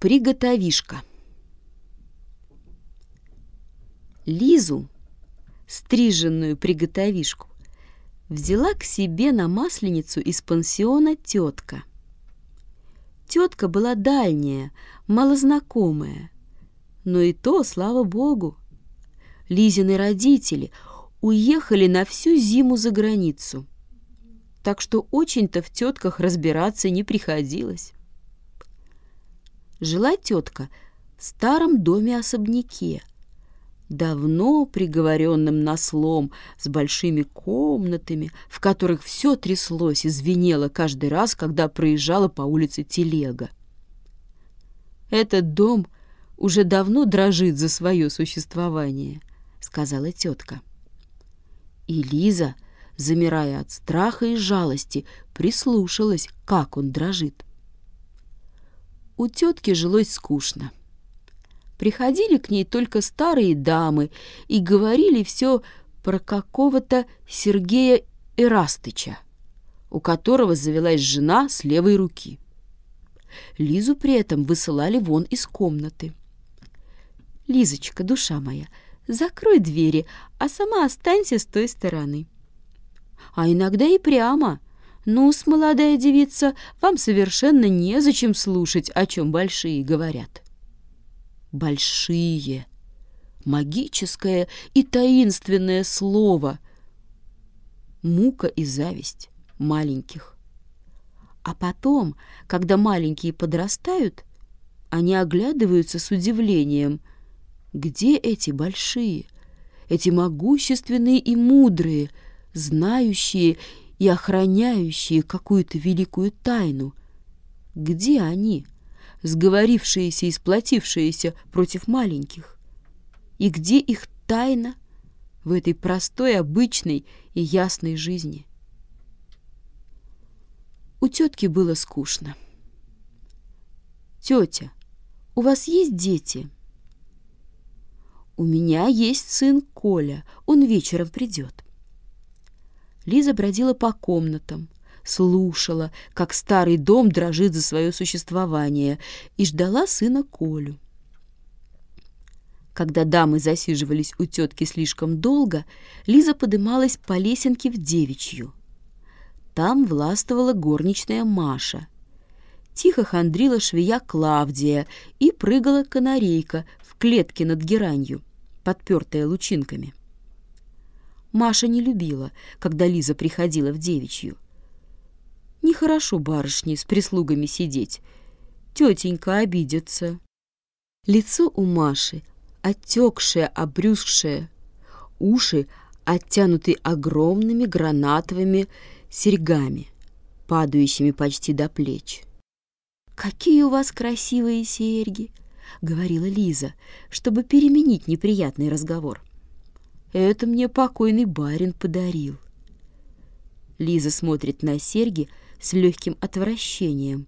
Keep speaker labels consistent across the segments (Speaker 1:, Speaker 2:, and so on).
Speaker 1: Приготовишка. Лизу, стриженную приготовишку, взяла к себе на масленицу из пансиона тетка. Тетка была дальняя, малознакомая, но и то, слава богу. Лизины родители уехали на всю зиму за границу, так что очень-то в тетках разбираться не приходилось. Жила тетка в старом доме-особняке, давно приговоренным на слом, с большими комнатами, в которых все тряслось и звенело каждый раз, когда проезжала по улице телега. «Этот дом уже давно дрожит за свое существование», — сказала тетка. И Лиза, замирая от страха и жалости, прислушалась, как он дрожит. У тетки жилось скучно. Приходили к ней только старые дамы и говорили все про какого-то Сергея Эрастыча, у которого завелась жена с левой руки. Лизу при этом высылали вон из комнаты. «Лизочка, душа моя, закрой двери, а сама останься с той стороны». А иногда и прямо. «Ну-с, молодая девица, вам совершенно незачем слушать, о чем большие говорят» большие, магическое и таинственное слово, мука и зависть маленьких. А потом, когда маленькие подрастают, они оглядываются с удивлением. Где эти большие, эти могущественные и мудрые, знающие и охраняющие какую-то великую тайну? Где они? — сговорившиеся и сплотившиеся против маленьких? И где их тайна в этой простой, обычной и ясной жизни? У тетки было скучно. «Тетя, у вас есть дети?» «У меня есть сын Коля, он вечером придет». Лиза бродила по комнатам, слушала, как старый дом дрожит за свое существование, и ждала сына Колю. Когда дамы засиживались у тетки слишком долго, Лиза подымалась по лесенке в девичью. Там властвовала горничная Маша. Тихо хандрила швея Клавдия и прыгала канарейка в клетке над геранью, подпертая лучинками. Маша не любила, когда Лиза приходила в девичью. Нехорошо барышне с прислугами сидеть. Тетенька обидится. Лицо у Маши отекшее, обрюзгшее, уши оттянуты огромными гранатовыми серьгами, падающими почти до плеч. «Какие у вас красивые серьги!» — говорила Лиза, чтобы переменить неприятный разговор. «Это мне покойный барин подарил». Лиза смотрит на серьги, с легким отвращением.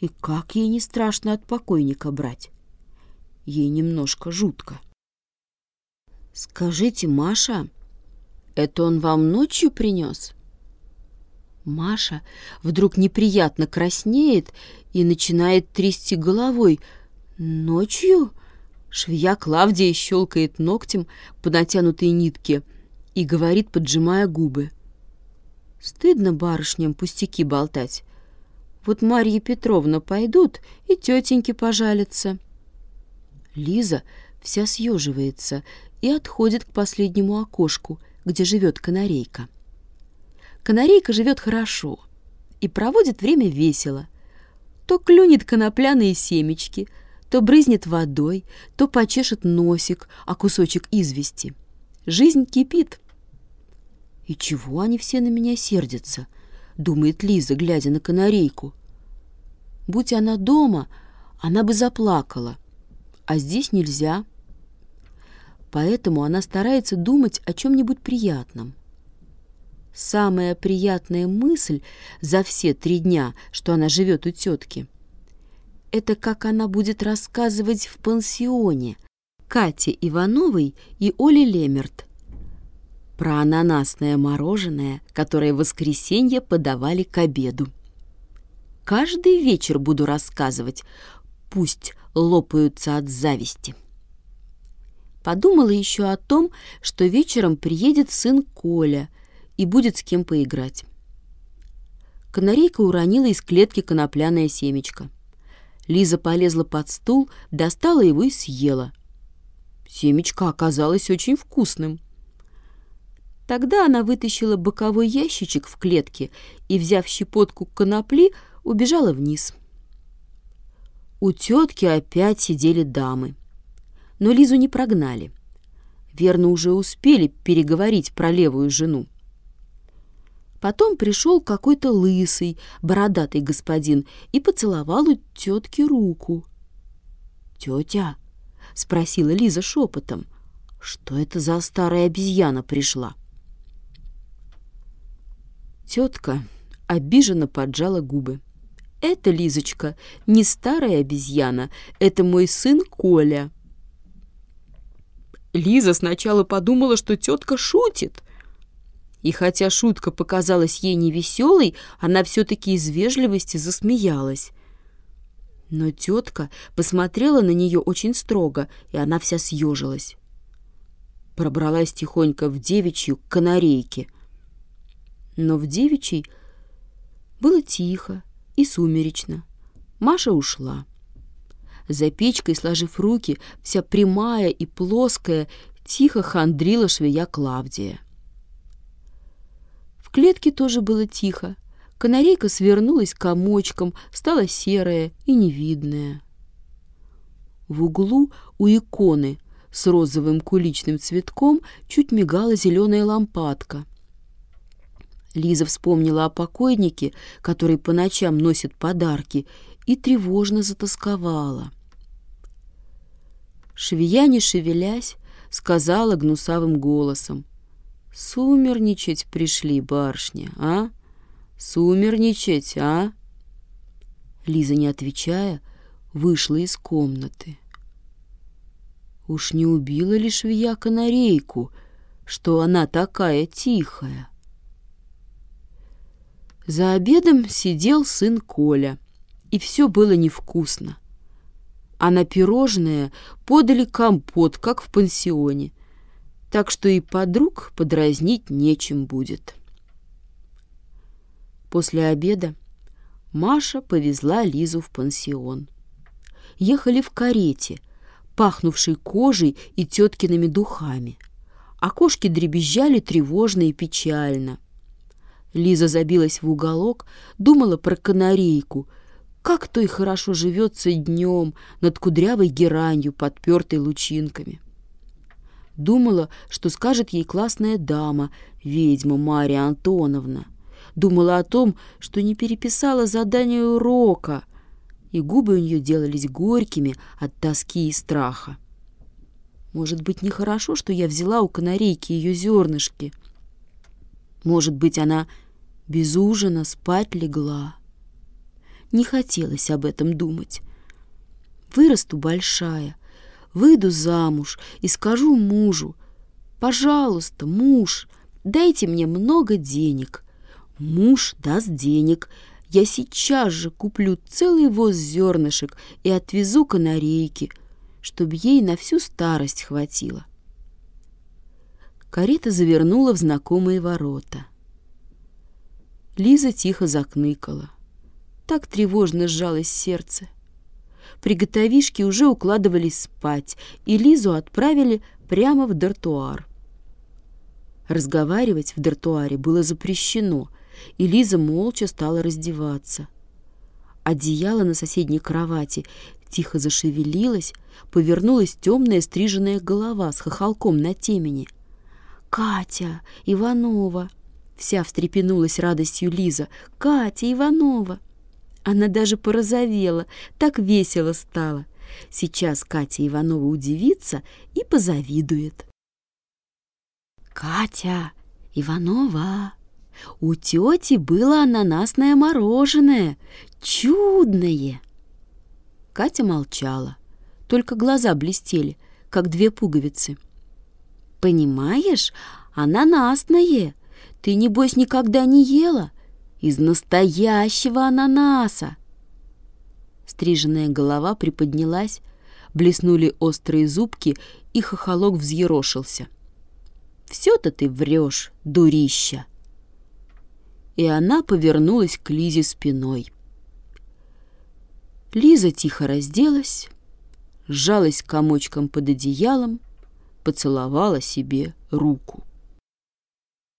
Speaker 1: И как ей не страшно от покойника брать? Ей немножко жутко. «Скажите, Маша, это он вам ночью принес?» Маша вдруг неприятно краснеет и начинает трясти головой. «Ночью?» Швея Клавдия щелкает ногтем по натянутой нитке и говорит, поджимая губы. Стыдно барышням пустяки болтать. Вот Марья Петровна пойдут, и тетеньки пожалятся. Лиза вся съеживается и отходит к последнему окошку, где живет канарейка. Канарейка живет хорошо и проводит время весело. То клюнет конопляные семечки, то брызнет водой, то почешет носик, а кусочек извести. Жизнь кипит. «И чего они все на меня сердятся?» — думает Лиза, глядя на канарейку. «Будь она дома, она бы заплакала, а здесь нельзя». Поэтому она старается думать о чем-нибудь приятном. Самая приятная мысль за все три дня, что она живет у тетки, это как она будет рассказывать в пансионе Кате Ивановой и Оле Лемерт — про ананасное мороженое, которое в воскресенье подавали к обеду. Каждый вечер буду рассказывать. пусть лопаются от зависти. Подумала еще о том, что вечером приедет сын Коля и будет с кем поиграть. Канарейка уронила из клетки конопляное семечко. Лиза полезла под стул, достала его и съела. Семечко оказалось очень вкусным. Тогда она вытащила боковой ящичек в клетке и, взяв щепотку конопли, убежала вниз. У тетки опять сидели дамы. Но Лизу не прогнали. Верно, уже успели переговорить про левую жену. Потом пришел какой-то лысый, бородатый господин и поцеловал у тетки руку. «Тетя?» — спросила Лиза шепотом. «Что это за старая обезьяна пришла?» Тетка обиженно поджала губы. «Это, Лизочка, не старая обезьяна, это мой сын Коля». Лиза сначала подумала, что тетка шутит. И хотя шутка показалась ей невеселой, она все-таки из вежливости засмеялась. Но тетка посмотрела на нее очень строго, и она вся съежилась. Пробралась тихонько в девичью канарейке — но в девичьей было тихо и сумеречно. Маша ушла. За печкой, сложив руки, вся прямая и плоская, тихо хандрила швея Клавдия. Клетке тоже было тихо. Канарейка свернулась комочком, стала серая и невидная. В углу у иконы с розовым куличным цветком чуть мигала зеленая лампадка — Лиза вспомнила о покойнике, который по ночам носит подарки, и тревожно затасковала. Швея, не шевелясь, сказала гнусавым голосом. «Сумерничать пришли, барышня, а? Сумерничать, а?» Лиза, не отвечая, вышла из комнаты. Уж не убила ли швея канарейку, что она такая тихая? За обедом сидел сын Коля, и все было невкусно. А на пирожное подали компот, как в пансионе, так что и подруг подразнить нечем будет. После обеда Маша повезла Лизу в пансион. Ехали в карете, пахнувшей кожей и теткиными духами. Окошки дребезжали тревожно и печально — Лиза забилась в уголок, думала про канарейку. Как то и хорошо живется днем над кудрявой геранью, подпертой лучинками. Думала, что скажет ей классная дама, ведьма Мария Антоновна. Думала о том, что не переписала задание урока, и губы у нее делались горькими от тоски и страха. Может быть, нехорошо, что я взяла у канарейки ее зернышки. Может быть, она без ужина спать легла. Не хотелось об этом думать. Вырасту большая, выйду замуж и скажу мужу, «Пожалуйста, муж, дайте мне много денег». Муж даст денег, я сейчас же куплю целый воз зернышек и отвезу канарейки, чтобы ей на всю старость хватило. Карета завернула в знакомые ворота. Лиза тихо закныкала. Так тревожно сжалось сердце. Приготовишки уже укладывались спать, и Лизу отправили прямо в дартуар. Разговаривать в дартуаре было запрещено, и Лиза молча стала раздеваться. Одеяло на соседней кровати тихо зашевелилось, повернулась темная стриженная голова с хохолком на темени. «Катя! Иванова!» Вся встрепенулась радостью Лиза. «Катя Иванова!» Она даже порозовела, так весело стало. Сейчас Катя Иванова удивится и позавидует. «Катя Иванова, у тети было ананасное мороженое, чудное!» Катя молчала, только глаза блестели, как две пуговицы. «Понимаешь, ананасное!» Ты, небось, никогда не ела? Из настоящего ананаса. Стриженная голова приподнялась, блеснули острые зубки, и хохолок взъерошился. «Все-то ты врешь, дурища!» И она повернулась к Лизе спиной. Лиза тихо разделась, сжалась комочком под одеялом, поцеловала себе руку.